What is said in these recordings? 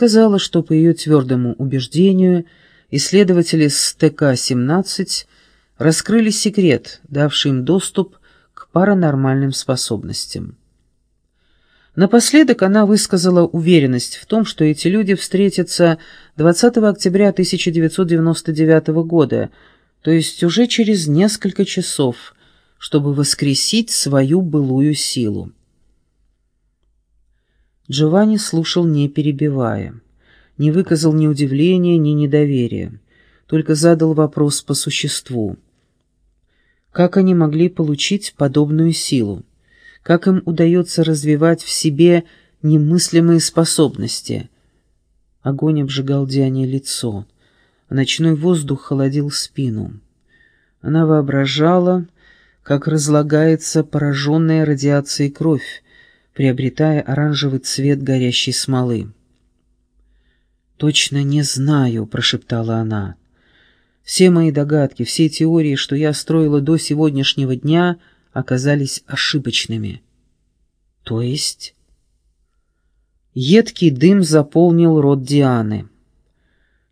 сказала, что по ее твердому убеждению исследователи с ТК-17 раскрыли секрет, давший им доступ к паранормальным способностям. Напоследок она высказала уверенность в том, что эти люди встретятся 20 октября 1999 года, то есть уже через несколько часов, чтобы воскресить свою былую силу. Джованни слушал, не перебивая, не выказал ни удивления, ни недоверия, только задал вопрос по существу. Как они могли получить подобную силу? Как им удается развивать в себе немыслимые способности? Огонь обжигал Диане лицо, ночной воздух холодил спину. Она воображала, как разлагается пораженная радиацией кровь, приобретая оранжевый цвет горящей смолы. «Точно не знаю», — прошептала она. «Все мои догадки, все теории, что я строила до сегодняшнего дня, оказались ошибочными». «То есть?» Едкий дым заполнил рот Дианы.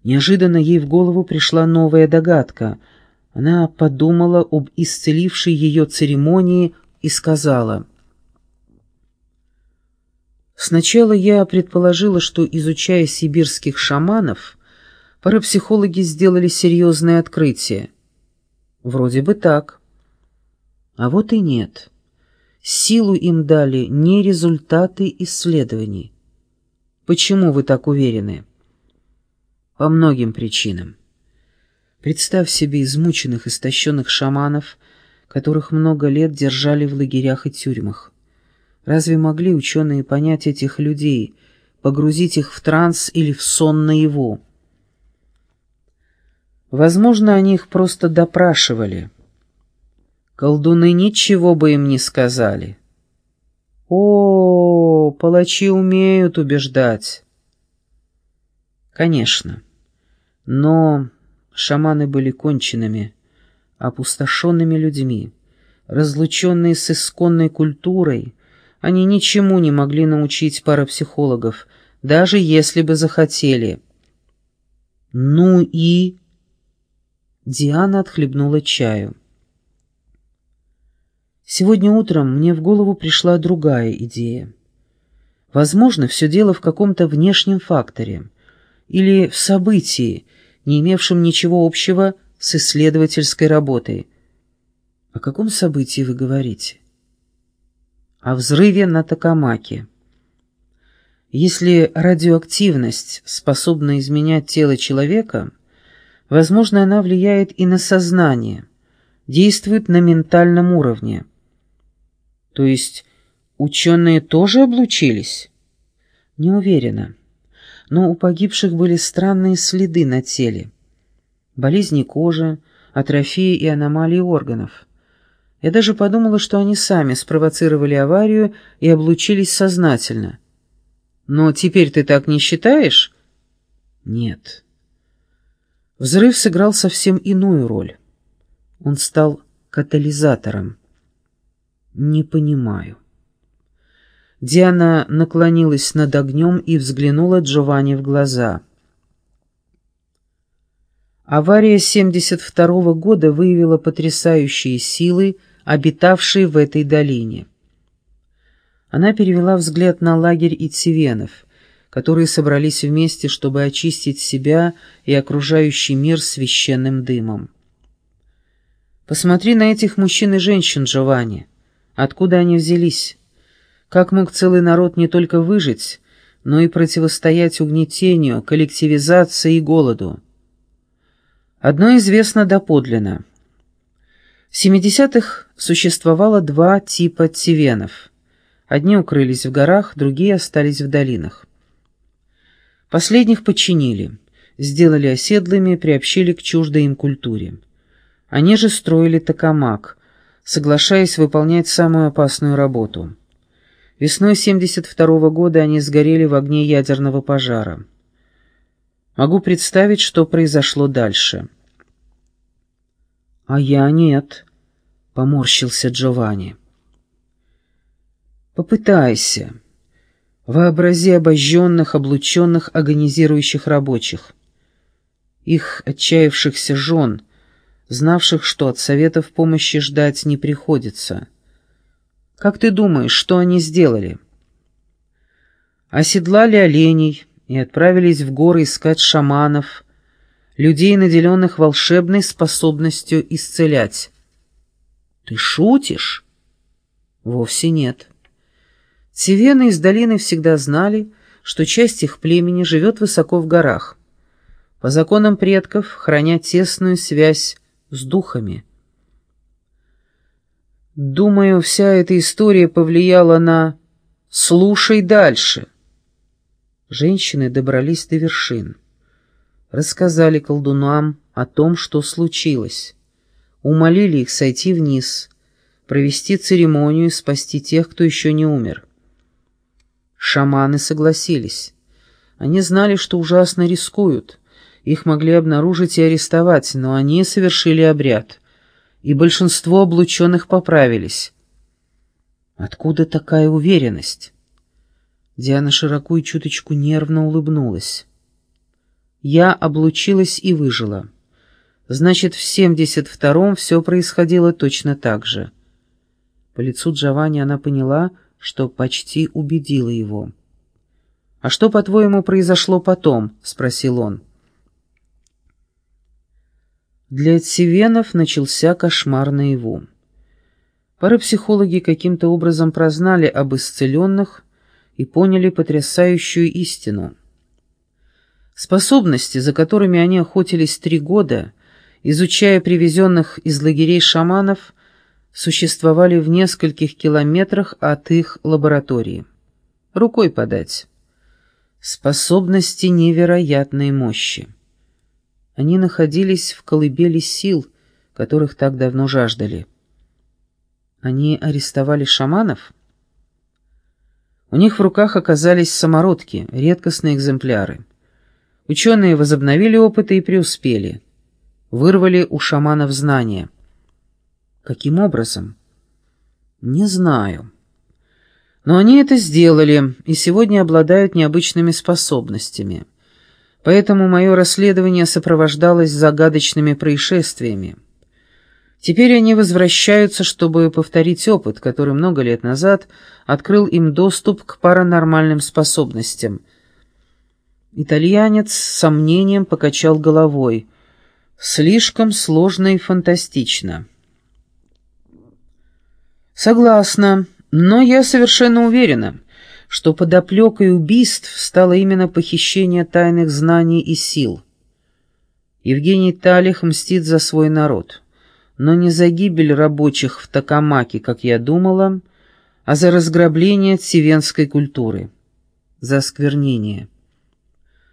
Неожиданно ей в голову пришла новая догадка. Она подумала об исцелившей ее церемонии и сказала — Сначала я предположила, что, изучая сибирских шаманов, парапсихологи сделали серьезное открытие. Вроде бы так. А вот и нет. Силу им дали не результаты исследований. Почему вы так уверены? По многим причинам. Представь себе измученных, истощенных шаманов, которых много лет держали в лагерях и тюрьмах. Разве могли ученые понять этих людей, погрузить их в транс или в сон наяву? Возможно, они их просто допрашивали. Колдуны ничего бы им не сказали. О, палачи умеют убеждать. Конечно. Но шаманы были конченными, опустошенными людьми, разлученные с исконной культурой, они ничему не могли научить парапсихологов, даже если бы захотели. «Ну и...» Диана отхлебнула чаю. Сегодня утром мне в голову пришла другая идея. Возможно, все дело в каком-то внешнем факторе или в событии, не имевшем ничего общего с исследовательской работой. О каком событии вы говорите? О взрыве на Токамаке. Если радиоактивность способна изменять тело человека, возможно, она влияет и на сознание, действует на ментальном уровне. То есть ученые тоже облучились? Не уверена. Но у погибших были странные следы на теле. Болезни кожи, атрофии и аномалии органов. Я даже подумала, что они сами спровоцировали аварию и облучились сознательно. Но теперь ты так не считаешь? Нет. Взрыв сыграл совсем иную роль. Он стал катализатором. Не понимаю. Диана наклонилась над огнем и взглянула Джованни в глаза. Авария 72 -го года выявила потрясающие силы, обитавшие в этой долине. Она перевела взгляд на лагерь итсивенов, которые собрались вместе, чтобы очистить себя и окружающий мир священным дымом. «Посмотри на этих мужчин и женщин, Джованни. Откуда они взялись? Как мог целый народ не только выжить, но и противостоять угнетению, коллективизации и голоду?» Одно известно доподлинно. В 70-х существовало два типа тивенов. Одни укрылись в горах, другие остались в долинах. Последних подчинили, сделали оседлыми, приобщили к чуждой им культуре. Они же строили токамак, соглашаясь выполнять самую опасную работу. Весной 72 -го года они сгорели в огне ядерного пожара. Могу представить, что произошло дальше. «А я нет», — поморщился Джованни. «Попытайся. Вообрази обожженных, облученных, агонизирующих рабочих. Их отчаявшихся жен, знавших, что от советов помощи ждать не приходится. Как ты думаешь, что они сделали? Оседлали оленей и отправились в горы искать шаманов, людей, наделенных волшебной способностью исцелять. Ты шутишь? Вовсе нет. Севены из долины всегда знали, что часть их племени живет высоко в горах, по законам предков храня тесную связь с духами. Думаю, вся эта история повлияла на... Слушай дальше. Женщины добрались до вершин. Рассказали колдунам о том, что случилось. Умолили их сойти вниз, провести церемонию и спасти тех, кто еще не умер. Шаманы согласились. Они знали, что ужасно рискуют. Их могли обнаружить и арестовать, но они совершили обряд. И большинство облученных поправились. Откуда такая уверенность? Диана широко и чуточку нервно улыбнулась. Я облучилась и выжила. Значит, в семьдесят втором все происходило точно так же. По лицу Джованни она поняла, что почти убедила его. «А что, по-твоему, произошло потом?» — спросил он. Для Севенов начался кошмар наяву. Парапсихологи каким-то образом прознали об исцеленных и поняли потрясающую истину. Способности, за которыми они охотились три года, изучая привезенных из лагерей шаманов, существовали в нескольких километрах от их лаборатории. Рукой подать. Способности невероятной мощи. Они находились в колыбели сил, которых так давно жаждали. Они арестовали шаманов? У них в руках оказались самородки, редкостные экземпляры. Ученые возобновили опыты и преуспели. Вырвали у шаманов знания — Каким образом? Не знаю. Но они это сделали и сегодня обладают необычными способностями. Поэтому мое расследование сопровождалось загадочными происшествиями. Теперь они возвращаются, чтобы повторить опыт, который много лет назад открыл им доступ к паранормальным способностям. Итальянец с сомнением покачал головой. «Слишком сложно и фантастично». Согласна, но я совершенно уверена, что подоплекой убийств стало именно похищение тайных знаний и сил. Евгений Талих мстит за свой народ, но не за гибель рабочих в Токамаке, как я думала, а за разграбление севенской культуры, за осквернение.